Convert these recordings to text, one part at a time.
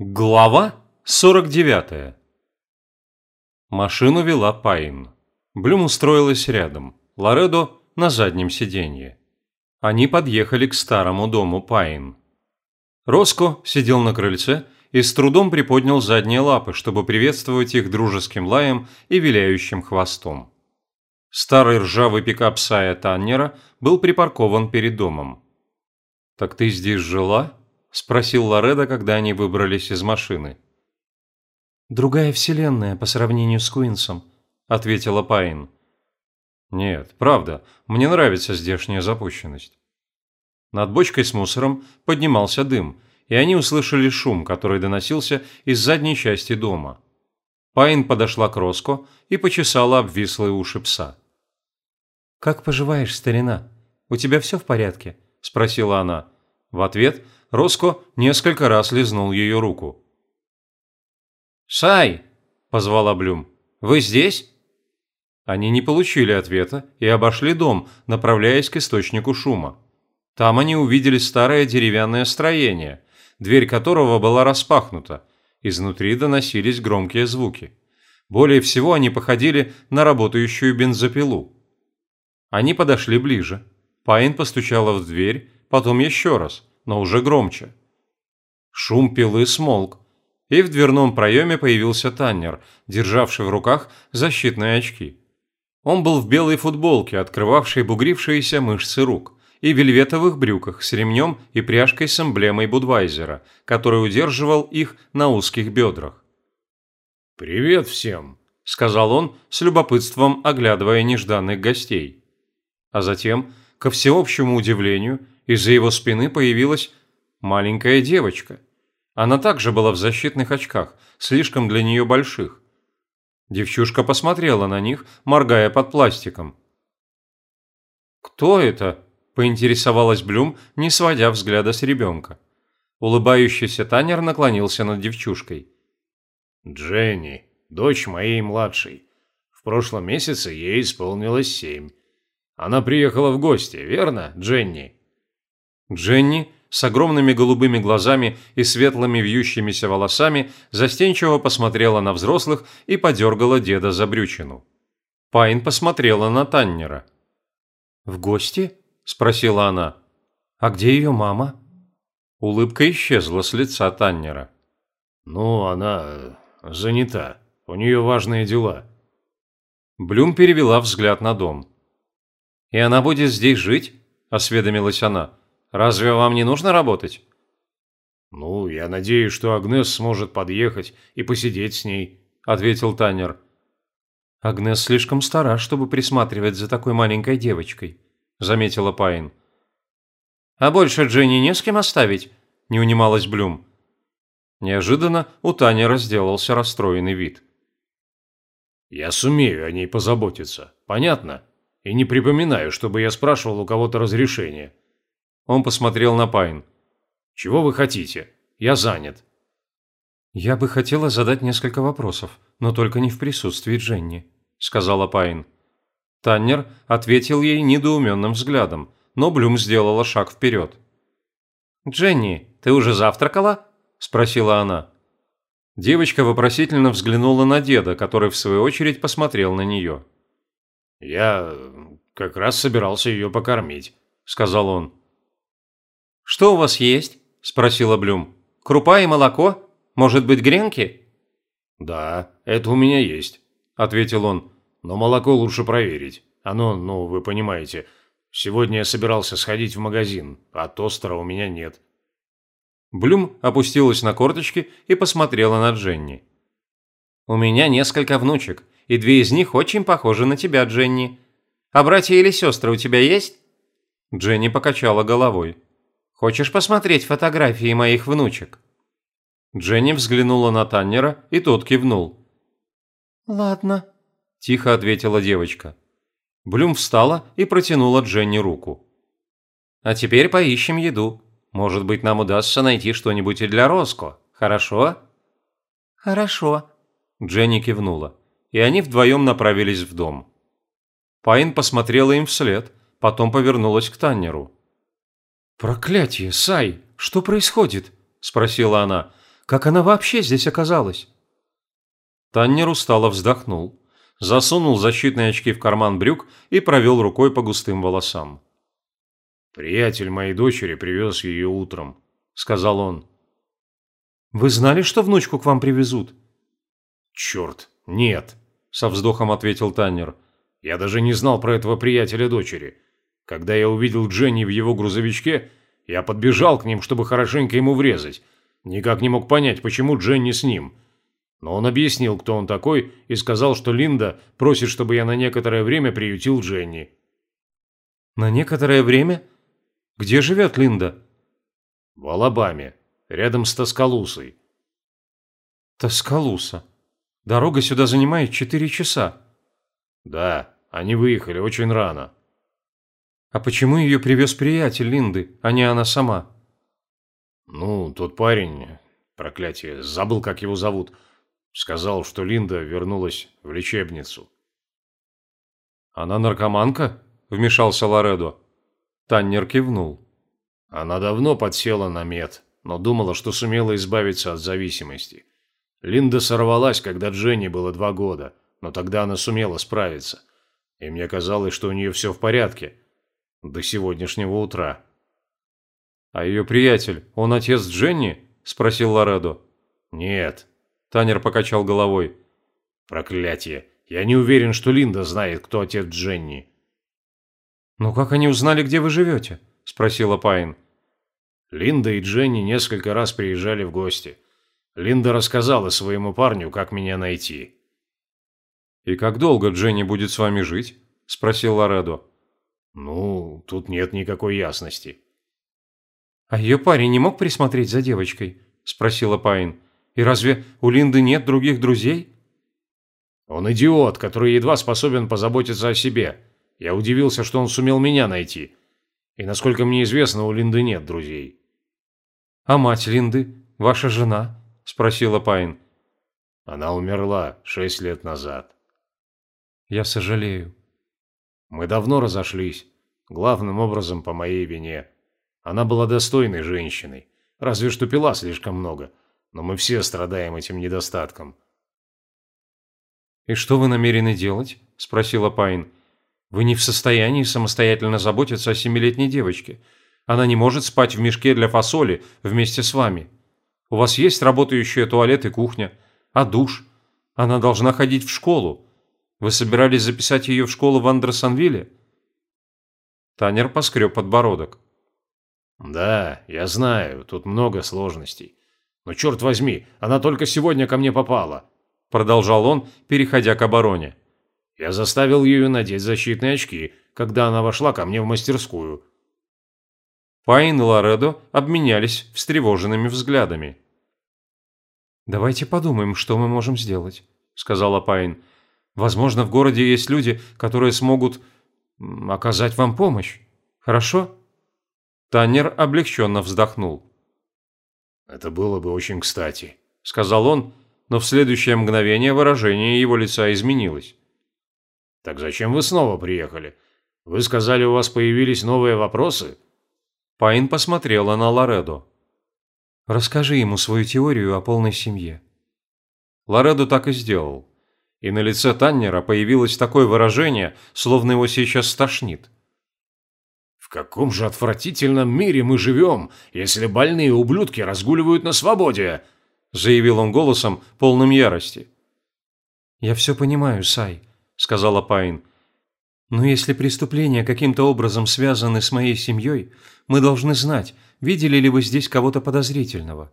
Глава 49. Машину вела Пайн. Блюм устроилась рядом, Лоредо на заднем сиденье. Они подъехали к старому дому Пайн. Роско сидел на крыльце и с трудом приподнял задние лапы, чтобы приветствовать их дружеским лаем и виляющим хвостом. Старый ржавый пикап Сая Таннера был припаркован перед домом. «Так ты здесь жила?» – спросил Лоредо, когда они выбрались из машины. «Другая вселенная по сравнению с Куинсом», – ответила Пайн. «Нет, правда, мне нравится здешняя запущенность». Над бочкой с мусором поднимался дым, и они услышали шум, который доносился из задней части дома. Пайн подошла к Роско и почесала обвислые уши пса. «Как поживаешь, старина? У тебя все в порядке?» – спросила она. В ответ – Роско несколько раз лизнул ее руку. «Сай!» – позвала Блюм. «Вы здесь?» Они не получили ответа и обошли дом, направляясь к источнику шума. Там они увидели старое деревянное строение, дверь которого была распахнута. Изнутри доносились громкие звуки. Более всего они походили на работающую бензопилу. Они подошли ближе. Пайн постучала в дверь, потом еще раз но уже громче. Шум пилы смолк, и в дверном проеме появился Таннер, державший в руках защитные очки. Он был в белой футболке, открывавшей бугрившиеся мышцы рук, и вельветовых брюках с ремнем и пряжкой с эмблемой Будвайзера, который удерживал их на узких бедрах. «Привет всем», – сказал он, с любопытством оглядывая нежданных гостей. А затем, ко всеобщему удивлению, из-за его спины появилась маленькая девочка. Она также была в защитных очках, слишком для нее больших. Девчушка посмотрела на них, моргая под пластиком. «Кто это?» – поинтересовалась Блюм, не сводя взгляда с ребенка. Улыбающийся Танер наклонился над девчушкой. «Дженни, дочь моей младшей. В прошлом месяце ей исполнилось семь. Она приехала в гости, верно, Дженни?» Дженни с огромными голубыми глазами и светлыми вьющимися волосами застенчиво посмотрела на взрослых и подергала деда за брючину. Пайн посмотрела на Таннера. «В гости?» – спросила она. «А где ее мама?» Улыбка исчезла с лица Таннера. «Ну, она э, занята. У нее важные дела». Блюм перевела взгляд на дом. «И она будет здесь жить?» – осведомилась она. Разве вам не нужно работать?» «Ну, я надеюсь, что Агнес сможет подъехать и посидеть с ней», – ответил Таннер. «Агнес слишком стара, чтобы присматривать за такой маленькой девочкой», – заметила Пайн. «А больше Дженни не с кем оставить?» – не унималась Блюм. Неожиданно у Танера сделался расстроенный вид. «Я сумею о ней позаботиться, понятно? И не припоминаю, чтобы я спрашивал у кого-то разрешения. Он посмотрел на Пайн. «Чего вы хотите? Я занят». «Я бы хотела задать несколько вопросов, но только не в присутствии Дженни», – сказала Пайн. Таннер ответил ей недоуменным взглядом, но Блюм сделала шаг вперед. «Дженни, ты уже завтракала?» – спросила она. Девочка вопросительно взглянула на деда, который в свою очередь посмотрел на нее. «Я как раз собирался ее покормить», – сказал он. «Что у вас есть?» – спросила Блюм. «Крупа и молоко? Может быть, гренки?» «Да, это у меня есть», – ответил он. «Но молоко лучше проверить. Оно, ну, вы понимаете, сегодня я собирался сходить в магазин, а тостера у меня нет». Блюм опустилась на корточки и посмотрела на Дженни. «У меня несколько внучек, и две из них очень похожи на тебя, Дженни. А братья или сестры у тебя есть?» Дженни покачала головой. Хочешь посмотреть фотографии моих внучек?» Дженни взглянула на Таннера, и тот кивнул. «Ладно», – тихо ответила девочка. Блюм встала и протянула Дженни руку. «А теперь поищем еду. Может быть, нам удастся найти что-нибудь и для Роско. Хорошо?» «Хорошо», – Дженни кивнула, и они вдвоем направились в дом. Пайн посмотрела им вслед, потом повернулась к Таннеру. «Проклятие, Сай! Что происходит?» – спросила она. Как она вообще здесь оказалась?» Таннер устало вздохнул, засунул защитные очки в карман брюк и провел рукой по густым волосам. «Приятель моей дочери привез ее утром», — сказал он. «Вы знали, что внучку к вам привезут?» «Черт, нет», — со вздохом ответил Таннер. «Я даже не знал про этого приятеля дочери. Когда я увидел Дженни в его грузовичке, я подбежал к ним, чтобы хорошенько ему врезать. Никак не мог понять, почему Дженни с ним. Но он объяснил, кто он такой, и сказал, что Линда просит, чтобы я на некоторое время приютил Дженни». «На некоторое время? Где живет Линда?» «В Алабаме, рядом с Тоскалусой». «Тоскалуса. Дорога сюда занимает четыре часа». «Да, они выехали очень рано». «А почему ее привез приятель Линды, а не она сама?» «Ну, тот парень, проклятие, забыл, как его зовут, сказал, что Линда вернулась в лечебницу». «Она наркоманка?» – вмешался Лоредо. Таннер кивнул. «Она давно подсела на мед, но думала, что сумела избавиться от зависимости. Линда сорвалась, когда Дженни было два года, но тогда она сумела справиться. И мне казалось, что у нее все в порядке. До сегодняшнего утра». «А ее приятель, он отец Дженни?» – спросил Лоредо. «Нет». Танер покачал головой. «Проклятие! Я не уверен, что Линда знает, кто отец Дженни». «Ну как они узнали, где вы живете?» – спросила Пайн. Линда и Дженни несколько раз приезжали в гости. Линда рассказала своему парню, как меня найти. «И как долго Дженни будет с вами жить?» – спросил Лоредо. «Ну, тут нет никакой ясности». «А ее парень не мог присмотреть за девочкой?» – спросила Пайн. «И разве у Линды нет других друзей?» «Он идиот, который едва способен позаботиться о себе. Я удивился, что он сумел меня найти. И, насколько мне известно, у Линды нет друзей». «А мать Линды? Ваша жена?» – спросила Пайн. «Она умерла шесть лет назад». «Я сожалею». «Мы давно разошлись. Главным образом по моей вине». Она была достойной женщиной, разве что пила слишком много, но мы все страдаем этим недостатком. «И что вы намерены делать?» – спросила Пайн. «Вы не в состоянии самостоятельно заботиться о семилетней девочке. Она не может спать в мешке для фасоли вместе с вами. У вас есть работающие туалет и кухня, а душ? Она должна ходить в школу. Вы собирались записать ее в школу в Андерсонвилле?» Танер поскреб подбородок. «Да, я знаю, тут много сложностей. Но черт возьми, она только сегодня ко мне попала», – продолжал он, переходя к обороне. «Я заставил ее надеть защитные очки, когда она вошла ко мне в мастерскую». Пайн и Лоредо обменялись встревоженными взглядами. «Давайте подумаем, что мы можем сделать», – сказала Пайн. «Возможно, в городе есть люди, которые смогут оказать вам помощь. Хорошо?» Таннер облегченно вздохнул. «Это было бы очень кстати», – сказал он, но в следующее мгновение выражение его лица изменилось. «Так зачем вы снова приехали? Вы сказали, у вас появились новые вопросы?» Пайн посмотрела на Лоредо. «Расскажи ему свою теорию о полной семье». Лоредо так и сделал. И на лице Таннера появилось такое выражение, словно его сейчас стошнит. В каком же отвратительном мире мы живем, если больные ублюдки разгуливают на свободе?» заявил он голосом, полным ярости. «Я все понимаю, Сай», — сказала Пайн. «Но если преступления каким-то образом связаны с моей семьей, мы должны знать, видели ли вы здесь кого-то подозрительного.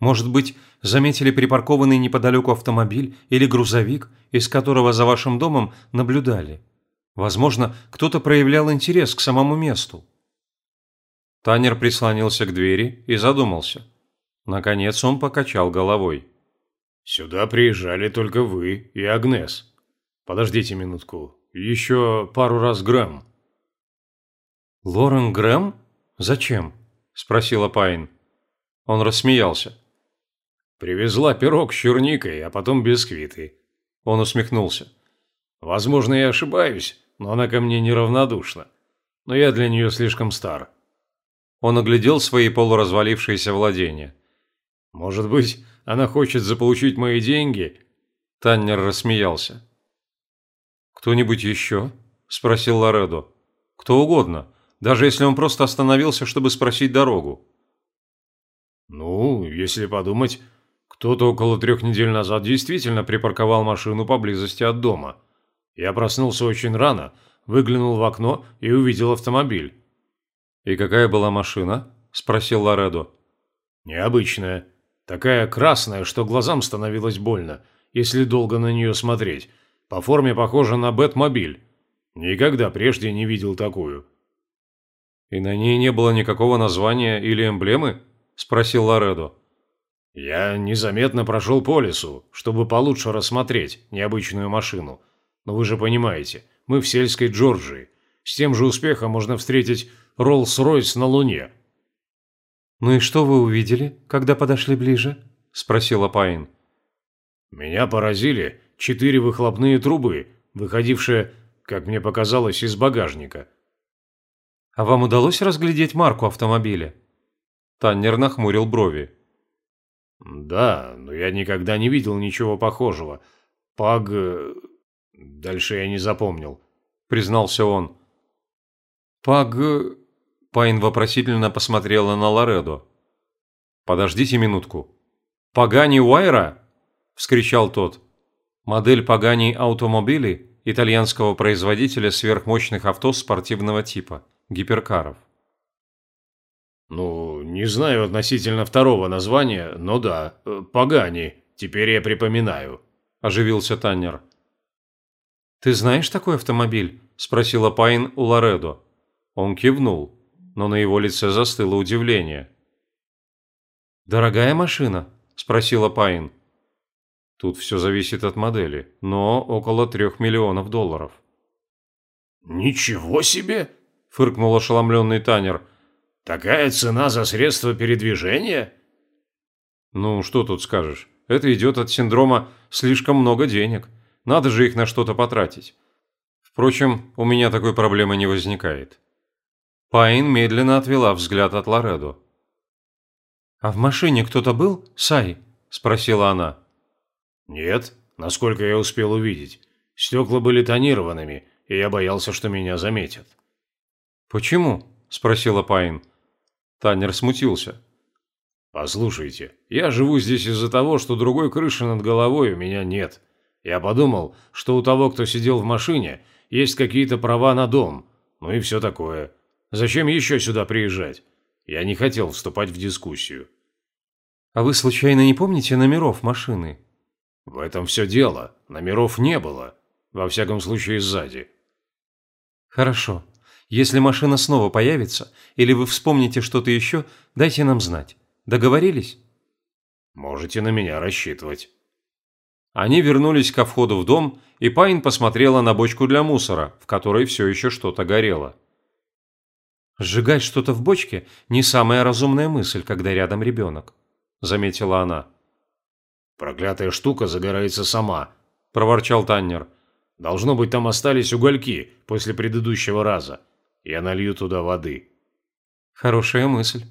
Может быть, заметили припаркованный неподалеку автомобиль или грузовик, из которого за вашим домом наблюдали. Возможно, кто-то проявлял интерес к самому месту. Танер прислонился к двери и задумался. Наконец он покачал головой. «Сюда приезжали только вы и Агнес. Подождите минутку. Еще пару раз Грэм». «Лорен Грэм? Зачем?» – спросила Пайн. Он рассмеялся. «Привезла пирог с черникой, а потом бисквиты». Он усмехнулся. «Возможно, я ошибаюсь, но она ко мне неравнодушна. Но я для нее слишком стар». Он оглядел свои полуразвалившиеся владения. «Может быть, она хочет заполучить мои деньги?» Таннер рассмеялся. «Кто-нибудь еще?» – спросил Лоредо. «Кто угодно, даже если он просто остановился, чтобы спросить дорогу». «Ну, если подумать, кто-то около трех недель назад действительно припарковал машину поблизости от дома. Я проснулся очень рано, выглянул в окно и увидел автомобиль». «И какая была машина?» – спросил Лоредо. «Необычная. Такая красная, что глазам становилось больно, если долго на нее смотреть. По форме похожа на Бэтмобиль. Никогда прежде не видел такую». «И на ней не было никакого названия или эмблемы?» – спросил Лоредо. «Я незаметно прошел по лесу, чтобы получше рассмотреть необычную машину. Но вы же понимаете, мы в сельской Джорджии. С тем же успехом можно встретить Роллс-Ройс на Луне». «Ну и что вы увидели, когда подошли ближе?» – спросила Пайн. «Меня поразили четыре выхлопные трубы, выходившие, как мне показалось, из багажника». «А вам удалось разглядеть марку автомобиля?» Таннер нахмурил брови. «Да, но я никогда не видел ничего похожего. Паг... Э, дальше я не запомнил», — признался он. «Паг...» Пайн вопросительно посмотрела на Лоредо. «Подождите минутку. Пагани Уайра?» – вскричал тот. Модель Пагани Аутомобили итальянского производителя сверхмощных авто спортивного типа, гиперкаров. «Ну, не знаю относительно второго названия, но да, э, Пагани, теперь я припоминаю», – оживился Таннер. «Ты знаешь такой автомобиль?» – спросила Пайн у Лоредо. Он кивнул но на его лице застыло удивление. «Дорогая машина?» – спросила Пайн. Тут все зависит от модели, но около трех миллионов долларов. «Ничего себе!» – фыркнул ошеломленный Танер. «Такая цена за средство передвижения?» «Ну, что тут скажешь? Это идет от синдрома «слишком много денег». Надо же их на что-то потратить. Впрочем, у меня такой проблемы не возникает. Пайн медленно отвела взгляд от Лоредо. «А в машине кто-то был, Сай?» – спросила она. «Нет, насколько я успел увидеть. Стекла были тонированными, и я боялся, что меня заметят». «Почему?» – спросила Пайн. Таннер смутился. «Послушайте, я живу здесь из-за того, что другой крыши над головой у меня нет. Я подумал, что у того, кто сидел в машине, есть какие-то права на дом, ну и все такое. Зачем еще сюда приезжать? Я не хотел вступать в дискуссию. А вы случайно не помните номеров машины? В этом все дело. Номеров не было. Во всяком случае, сзади. Хорошо. Если машина снова появится, или вы вспомните что-то еще, дайте нам знать. Договорились? Можете на меня рассчитывать. Они вернулись ко входу в дом, и Пайн посмотрела на бочку для мусора, в которой все еще что-то горело. «Сжигать что-то в бочке – не самая разумная мысль, когда рядом ребенок», – заметила она. «Проклятая штука загорается сама», – проворчал Таннер. «Должно быть, там остались угольки после предыдущего раза. Я налью туда воды». «Хорошая мысль».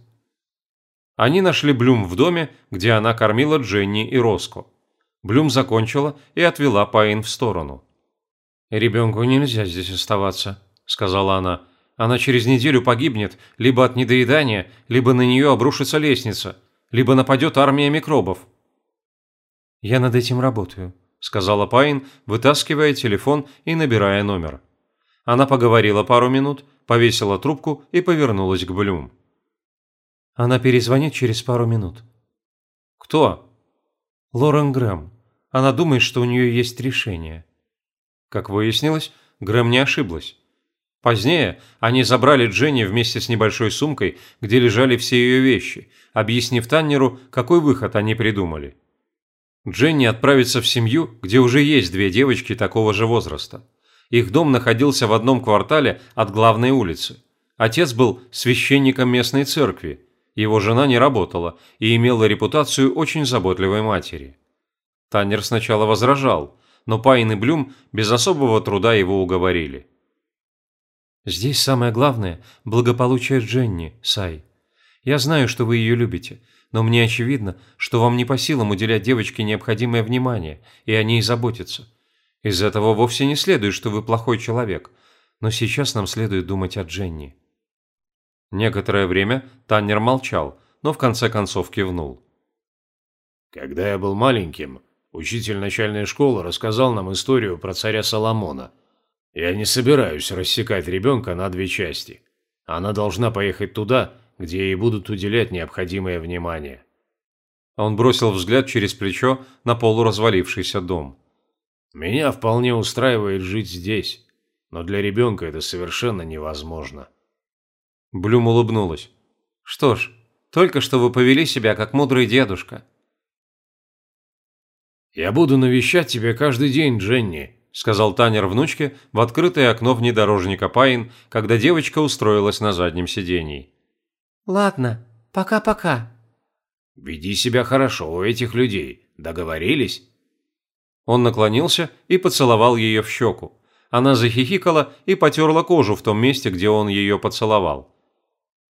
Они нашли Блюм в доме, где она кормила Дженни и Роско. Блюм закончила и отвела Пайн в сторону. «Ребенку нельзя здесь оставаться», – сказала она. Она через неделю погибнет либо от недоедания, либо на нее обрушится лестница, либо нападет армия микробов. «Я над этим работаю», – сказала Пайн, вытаскивая телефон и набирая номер. Она поговорила пару минут, повесила трубку и повернулась к Блюм. «Она перезвонит через пару минут». «Кто?» «Лорен Грэм. Она думает, что у нее есть решение». Как выяснилось, Грэм не ошиблась. Позднее они забрали Дженни вместе с небольшой сумкой, где лежали все ее вещи, объяснив Таннеру, какой выход они придумали. Дженни отправится в семью, где уже есть две девочки такого же возраста. Их дом находился в одном квартале от главной улицы. Отец был священником местной церкви, его жена не работала и имела репутацию очень заботливой матери. Таннер сначала возражал, но Пайн и Блюм без особого труда его уговорили. Здесь самое главное – благополучие Дженни, Сай. Я знаю, что вы ее любите, но мне очевидно, что вам не по силам уделять девочке необходимое внимание и о ней заботиться. Из этого вовсе не следует, что вы плохой человек, но сейчас нам следует думать о Дженни». Некоторое время Таннер молчал, но в конце концов кивнул. «Когда я был маленьким, учитель начальной школы рассказал нам историю про царя Соломона. Я не собираюсь рассекать ребенка на две части. Она должна поехать туда, где ей будут уделять необходимое внимание». Он бросил взгляд через плечо на полуразвалившийся дом. «Меня вполне устраивает жить здесь, но для ребенка это совершенно невозможно». Блюм улыбнулась. «Что ж, только что вы повели себя как мудрый дедушка». «Я буду навещать тебя каждый день, Дженни», – сказал Танер внучке в открытое окно внедорожника Пайн, когда девочка устроилась на заднем сидении. «Ладно, пока-пока». «Веди себя хорошо у этих людей. Договорились?» Он наклонился и поцеловал ее в щеку. Она захихикала и потерла кожу в том месте, где он ее поцеловал.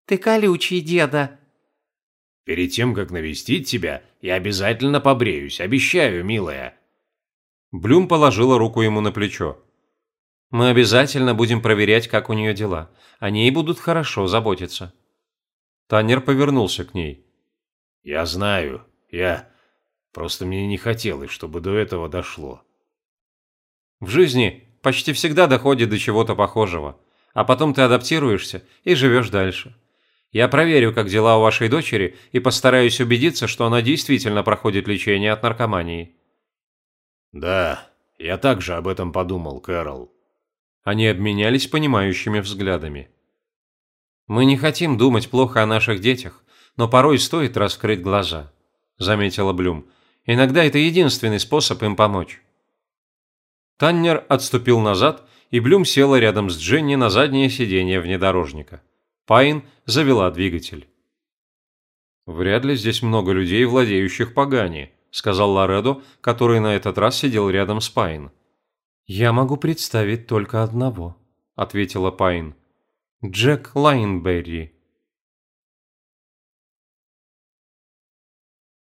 «Ты колючий, деда». «Перед тем, как навестить тебя, я обязательно побреюсь, обещаю, милая». Блюм положила руку ему на плечо. «Мы обязательно будем проверять, как у нее дела. О ней будут хорошо заботиться». Таннер повернулся к ней. «Я знаю. Я... Просто мне не хотелось, чтобы до этого дошло». «В жизни почти всегда доходит до чего-то похожего, а потом ты адаптируешься и живешь дальше. Я проверю, как дела у вашей дочери, и постараюсь убедиться, что она действительно проходит лечение от наркомании». «Да, я также об этом подумал, Кэрол». Они обменялись понимающими взглядами. «Мы не хотим думать плохо о наших детях, но порой стоит раскрыть глаза», – заметила Блюм. «Иногда это единственный способ им помочь». Таннер отступил назад, и Блюм села рядом с Дженни на заднее сиденье внедорожника. Пайн завела двигатель. «Вряд ли здесь много людей, владеющих погани», – сказал Лоредо, который на этот раз сидел рядом с Пайн. «Я могу представить только одного», – ответила Пайн. «Джек Лайнберри».